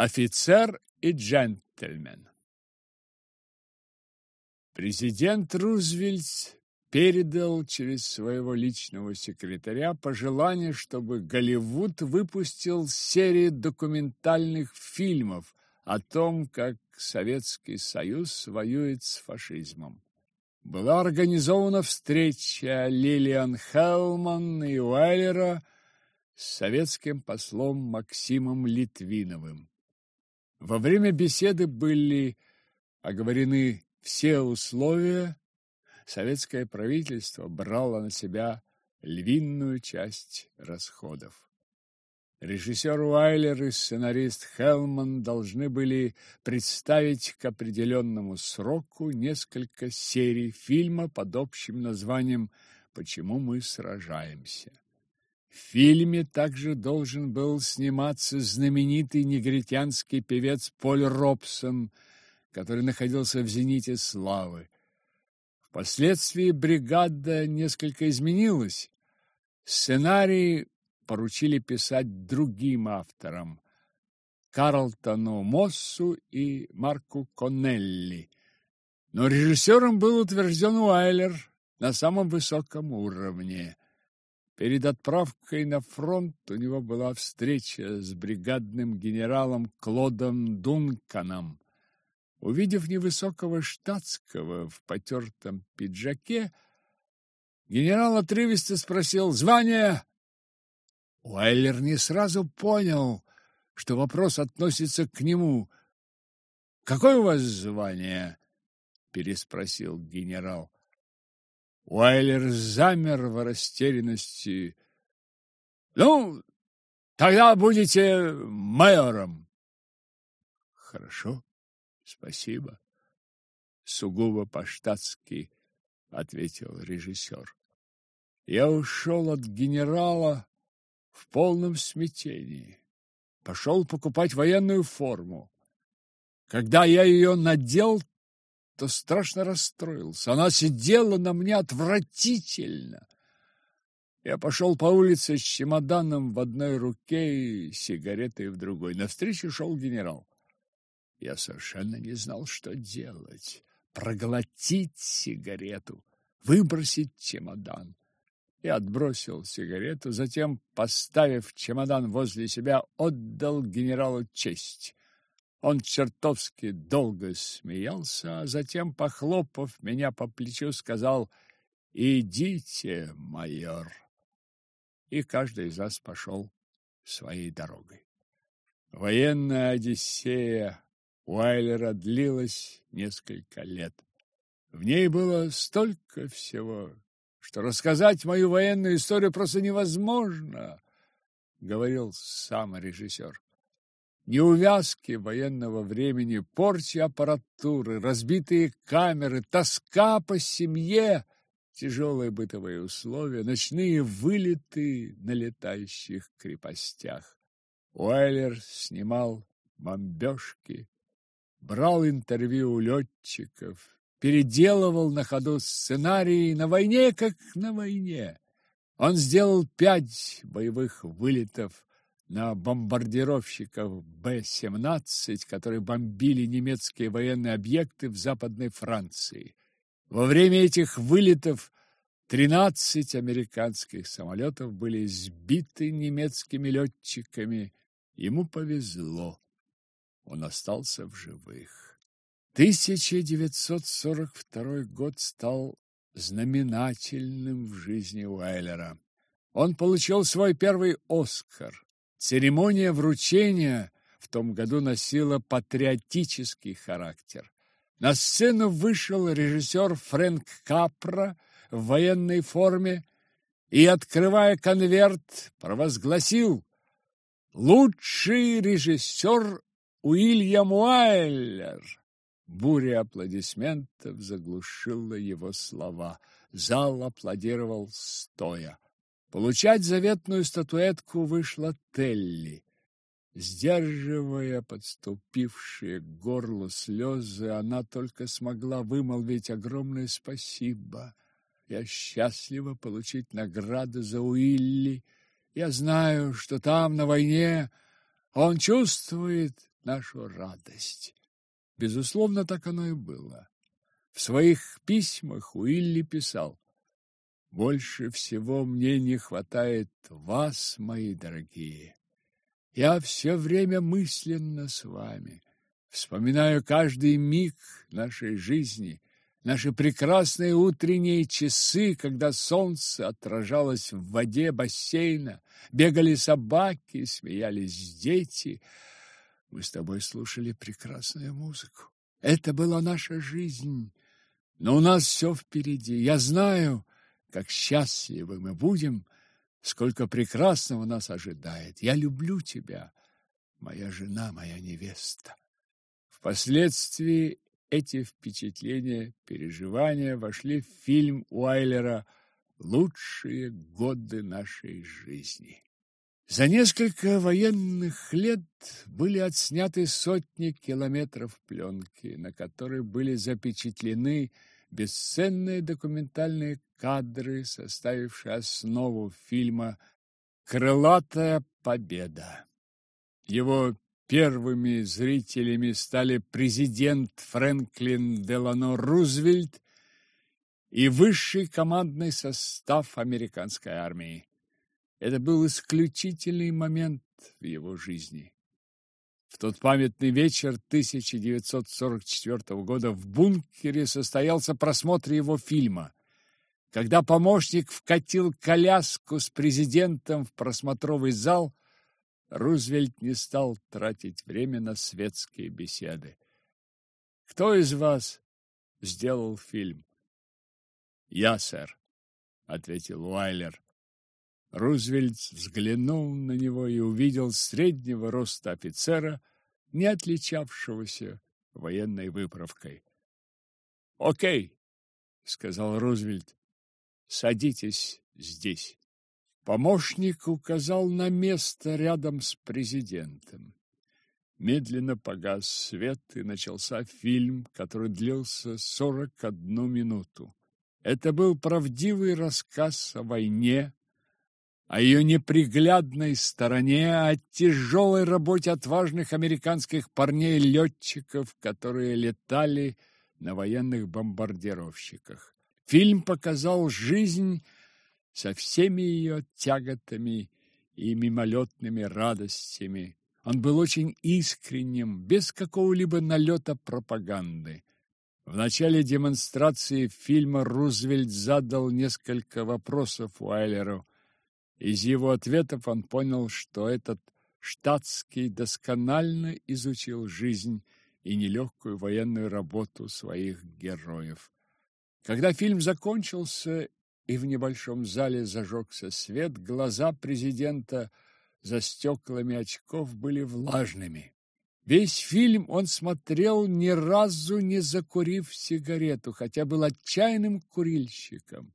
Офицер и джентльмен. Президент Рузвельт передал через своего личного секретаря пожелание, чтобы Голливуд выпустил серию документальных фильмов о том, как Советский Союз воюет с фашизмом. Была организована встреча Лилиан Хелман и Уайлера с советским послом Максимом Литвиновым. Во время беседы были оговорены все условия, советское правительство брало на себя львиную часть расходов. Режиссер Уайлер и сценарист Хелман должны были представить к определенному сроку несколько серий фильма под общим названием «Почему мы сражаемся». В фильме также должен был сниматься знаменитый негритянский певец Поль Робсон – который находился в зените славы. Впоследствии бригада несколько изменилась. Сценарий поручили писать другим авторам – Карлтону Моссу и Марку Коннелли. Но режиссером был утвержден Уайлер на самом высоком уровне. Перед отправкой на фронт у него была встреча с бригадным генералом Клодом Дунканом. Увидев невысокого штатского в потертом пиджаке, генерал отрывисто спросил «Звание?» Уайлер не сразу понял, что вопрос относится к нему. «Какое у вас звание?» — переспросил генерал. Уайлер замер в растерянности. «Ну, тогда будете майором». «Хорошо», Спасибо. Сугубо по-штатски ответил режиссер. Я ушел от генерала в полном смятении. Пошел покупать военную форму. Когда я ее надел, то страшно расстроился. Она сидела на мне отвратительно. Я пошел по улице с чемоданом в одной руке и сигаретой в другой. Навстречу шел генерал. Я совершенно не знал, что делать. Проглотить сигарету, выбросить чемодан. И отбросил сигарету, затем, поставив чемодан возле себя, отдал генералу честь. Он чертовски долго смеялся, а затем, похлопав меня по плечу, сказал «Идите, майор». И каждый из нас пошел своей дорогой. Военная Одиссея Уайлера длилась несколько лет. В ней было столько всего, что рассказать мою военную историю просто невозможно, говорил сам режиссер. Неувязки военного времени, порчи аппаратуры, разбитые камеры, тоска по семье, тяжелые бытовые условия, ночные вылеты на летающих крепостях. Уайлер снимал бомбежки, брал интервью у летчиков, переделывал на ходу сценарии на войне, как на войне. Он сделал пять боевых вылетов на бомбардировщиков Б-17, которые бомбили немецкие военные объекты в Западной Франции. Во время этих вылетов 13 американских самолетов были сбиты немецкими летчиками. Ему повезло он остался в живых. 1942 год стал знаменательным в жизни Уайлера. Он получил свой первый «Оскар». Церемония вручения в том году носила патриотический характер. На сцену вышел режиссер Фрэнк Капра в военной форме и, открывая конверт, провозгласил «Лучший режиссер Уильям Уайлер!» Буря аплодисментов заглушила его слова. Зал аплодировал стоя. Получать заветную статуэтку вышла Телли. Сдерживая подступившие к горлу слезы, она только смогла вымолвить огромное спасибо. Я счастлива получить награду за Уилли. Я знаю, что там, на войне, он чувствует нашу радость. Безусловно, так оно и было. В своих письмах Уилли писал «Больше всего мне не хватает вас, мои дорогие. Я все время мысленно с вами, вспоминаю каждый миг нашей жизни» наши прекрасные утренние часы, когда солнце отражалось в воде бассейна, бегали собаки, смеялись дети. Мы с тобой слушали прекрасную музыку. Это была наша жизнь. Но у нас все впереди. Я знаю, как счастливы мы будем, сколько прекрасного нас ожидает. Я люблю тебя, моя жена, моя невеста. Впоследствии эти впечатления, переживания вошли в фильм Уайлера «Лучшие годы нашей жизни». За несколько военных лет были отсняты сотни километров пленки, на которой были запечатлены бесценные документальные кадры, составившие основу фильма «Крылатая победа». Его Первыми зрителями стали президент Фрэнклин Делано Рузвельт и высший командный состав американской армии. Это был исключительный момент в его жизни. Тот памятный вечер 1944 года в бункере состоялся просмотр его фильма. Когда помощник вкатил коляску с президентом в просмотровый зал, Рузвельт не стал тратить время на светские беседы. «Кто из вас сделал фильм?» «Я, сэр», — ответил Уайлер. Рузвельт взглянул на него и увидел среднего роста офицера, не отличавшегося военной выправкой. «Окей», — сказал Рузвельт, — «садитесь здесь». Помощник указал на место рядом с президентом. Медленно погас свет, и начался фильм, который длился сорок одну минуту. Это был правдивый рассказ о войне, о ее неприглядной стороне, о тяжелой работе отважных американских парней-летчиков, которые летали на военных бомбардировщиках. Фильм показал жизнь со всеми ее тяготами и мимолетными радостями. Он был очень искренним, без какого-либо налета пропаганды. В начале демонстрации фильма Рузвельт задал несколько вопросов Уайлеру. Из его ответов он понял, что этот штатский досконально изучил жизнь и нелегкую военную работу своих героев. Когда фильм закончился и в небольшом зале зажегся свет, глаза президента за стеклами очков были влажными. Весь фильм он смотрел, ни разу не закурив сигарету, хотя был отчаянным курильщиком.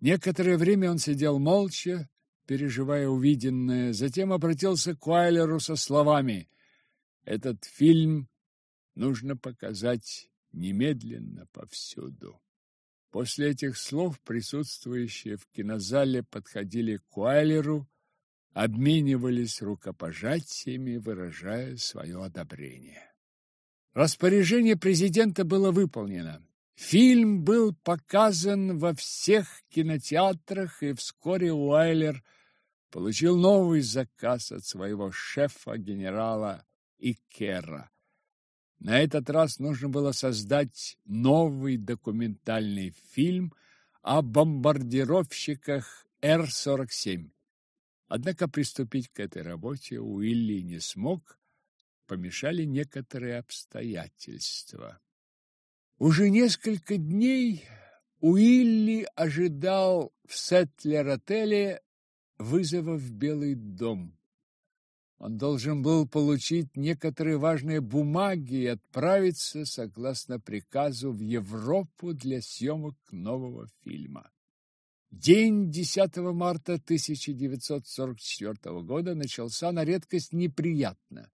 Некоторое время он сидел молча, переживая увиденное, затем обратился к Уайлеру со словами «Этот фильм нужно показать немедленно повсюду». После этих слов присутствующие в кинозале подходили к Уайлеру, обменивались рукопожатиями, выражая свое одобрение. Распоряжение президента было выполнено. Фильм был показан во всех кинотеатрах, и вскоре Уайлер получил новый заказ от своего шефа генерала Икера. На этот раз нужно было создать новый документальный фильм о бомбардировщиках Р-47. Однако приступить к этой работе Уилли не смог, помешали некоторые обстоятельства. Уже несколько дней Уилли ожидал в Сетлер-отеле вызова в Белый дом. Он должен был получить некоторые важные бумаги и отправиться, согласно приказу, в Европу для съемок нового фильма. День 10 марта 1944 года начался на редкость неприятно.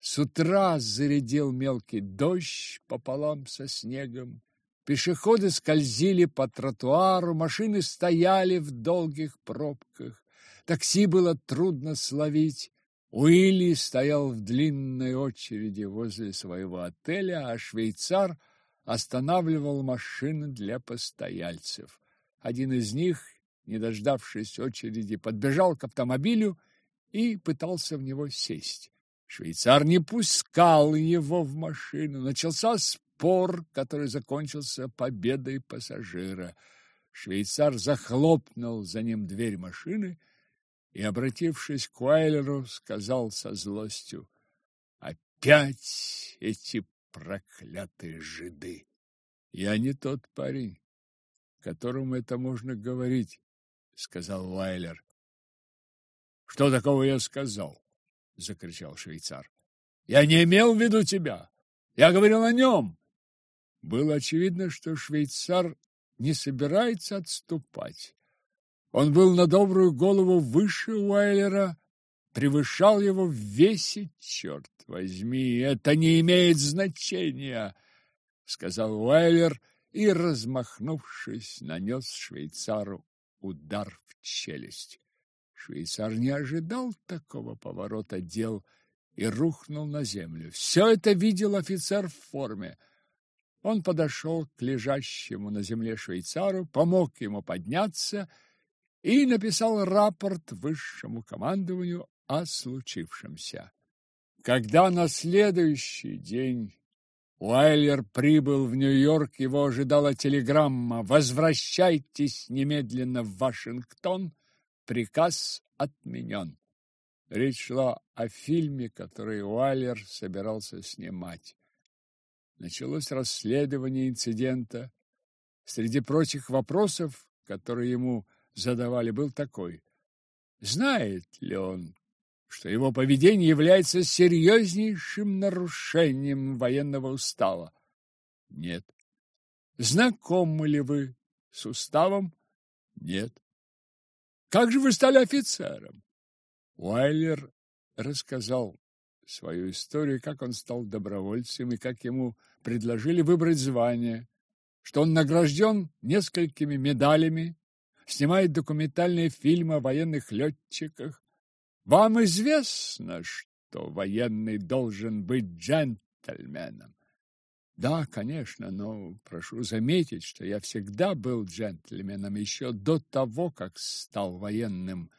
С утра зарядил мелкий дождь пополам со снегом. Пешеходы скользили по тротуару, машины стояли в долгих пробках. Такси было трудно словить. Уилли стоял в длинной очереди возле своего отеля, а швейцар останавливал машины для постояльцев. Один из них, не дождавшись очереди, подбежал к автомобилю и пытался в него сесть. Швейцар не пускал его в машину. Начался спор, который закончился победой пассажира. Швейцар захлопнул за ним дверь машины и, обратившись к Уайлеру, сказал со злостью, «Опять эти проклятые жиды! Я не тот парень, которому это можно говорить», — сказал Уайлер. «Что такого я сказал?» — закричал швейцар. «Я не имел в виду тебя. Я говорил о нем». Было очевидно, что швейцар не собирается отступать. Он был на добрую голову выше Уайлера, превышал его в весе, черт возьми, это не имеет значения, сказал Уайлер и, размахнувшись, нанес швейцару удар в челюсть. Швейцар не ожидал такого поворота дел и рухнул на землю. Все это видел офицер в форме. Он подошел к лежащему на земле швейцару, помог ему подняться и написал рапорт высшему командованию о случившемся. Когда на следующий день Уайлер прибыл в Нью-Йорк, его ожидала телеграмма «Возвращайтесь немедленно в Вашингтон, приказ отменен». Речь шла о фильме, который Уайлер собирался снимать. Началось расследование инцидента. Среди прочих вопросов, которые ему задавали, был такой. Знает ли он, что его поведение является серьезнейшим нарушением военного устава? Нет. Знакомы ли вы с уставом? Нет. Как же вы стали офицером? Уайлер рассказал свою историю, как он стал добровольцем и как ему предложили выбрать звание, что он награжден несколькими медалями, снимает документальные фильмы о военных летчиках. Вам известно, что военный должен быть джентльменом. Да, конечно, но прошу заметить, что я всегда был джентльменом еще до того, как стал военным,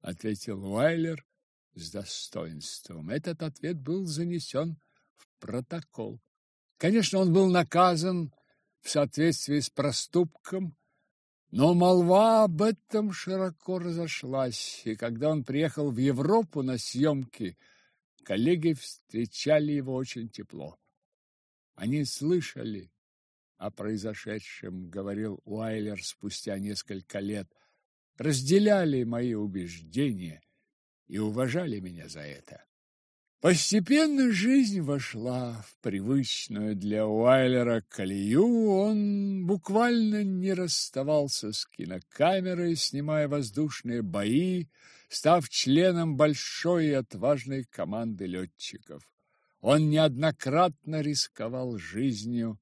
ответил Уайлер с достоинством. Этот ответ был занесен в протокол. Конечно, он был наказан в соответствии с проступком, но молва об этом широко разошлась, и когда он приехал в Европу на съемки, коллеги встречали его очень тепло. Они слышали о произошедшем, говорил Уайлер спустя несколько лет, разделяли мои убеждения и уважали меня за это. Постепенно жизнь вошла в привычную для Уайлера колею. Он буквально не расставался с кинокамерой, снимая воздушные бои, став членом большой и отважной команды летчиков. Он неоднократно рисковал жизнью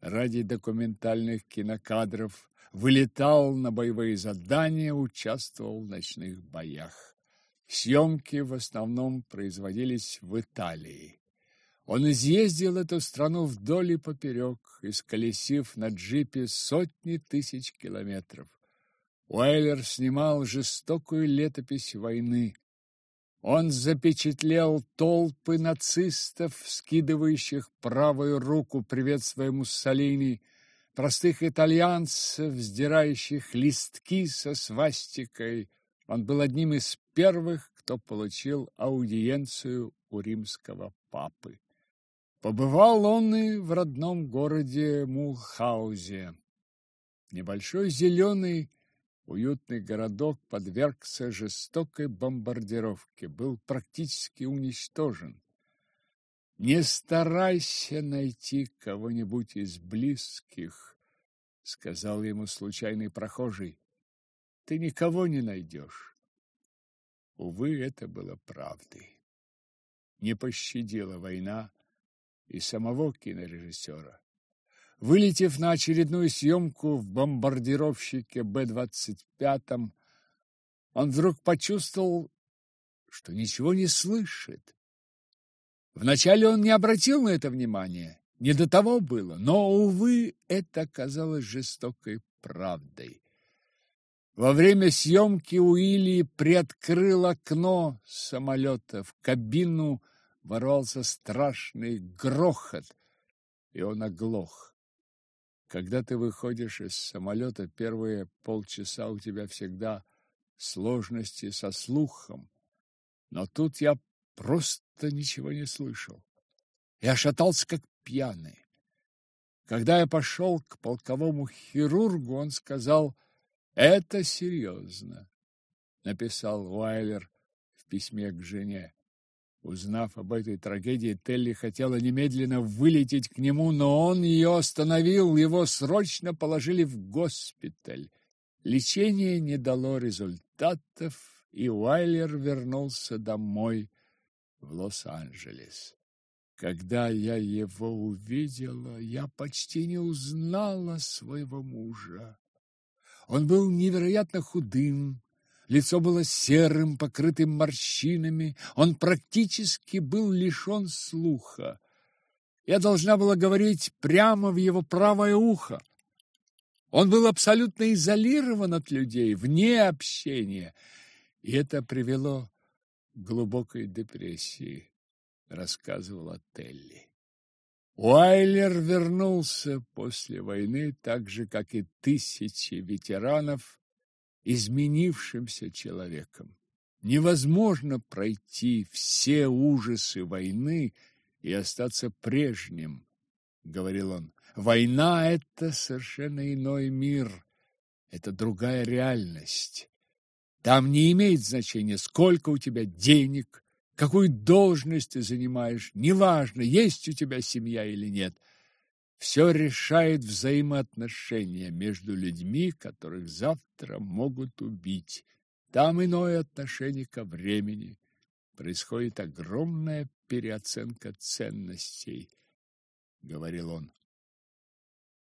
ради документальных кинокадров, вылетал на боевые задания, участвовал в ночных боях. Съемки в основном производились в Италии. Он изъездил эту страну вдоль и поперек, исколесив на джипе сотни тысяч километров. Уайлер снимал жестокую летопись войны. Он запечатлел толпы нацистов, скидывающих правую руку, приветствуя Муссолини, простых итальянцев, сдирающих листки со свастикой. Он был одним из первых, кто получил аудиенцию у римского папы. Побывал он и в родном городе Мулхаузе. Небольшой зеленый уютный городок подвергся жестокой бомбардировке, был практически уничтожен. Не старайся найти кого-нибудь из близких, сказал ему случайный прохожий. Ты никого не найдешь. Увы, это было правдой. Не пощадила война и самого кинорежиссера. Вылетев на очередную съемку в бомбардировщике Б-25, он вдруг почувствовал, что ничего не слышит. Вначале он не обратил на это внимания, не до того было, но, увы, это оказалось жестокой правдой. Во время съемки Уилли приоткрыл окно самолета. В кабину ворвался страшный грохот, и он оглох. Когда ты выходишь из самолета, первые полчаса у тебя всегда сложности со слухом. Но тут я просто ничего не слышал. Я шатался, как пьяный. Когда я пошел к полковому хирургу, он сказал, «Это серьезно», — написал Уайлер в письме к жене. Узнав об этой трагедии, Телли хотела немедленно вылететь к нему, но он ее остановил, его срочно положили в госпиталь. Лечение не дало результатов, и Уайлер вернулся домой в Лос-Анджелес. Когда я его увидела, я почти не узнала своего мужа. Он был невероятно худым, лицо было серым, покрытым морщинами, он практически был лишен слуха. Я должна была говорить прямо в его правое ухо. Он был абсолютно изолирован от людей, вне общения, и это привело к глубокой депрессии рассказывала Телли. Уайлер вернулся после войны, так же, как и тысячи ветеранов, изменившимся человеком. Невозможно пройти все ужасы войны и остаться прежним, говорил он. Война это совершенно иной мир, это другая реальность. Там не имеет значения, сколько у тебя денег, какую должность ты занимаешь, неважно, есть у тебя семья или нет. Все решает взаимоотношения между людьми, которых завтра могут убить. Там иное отношение ко времени. Происходит огромная переоценка ценностей, говорил он.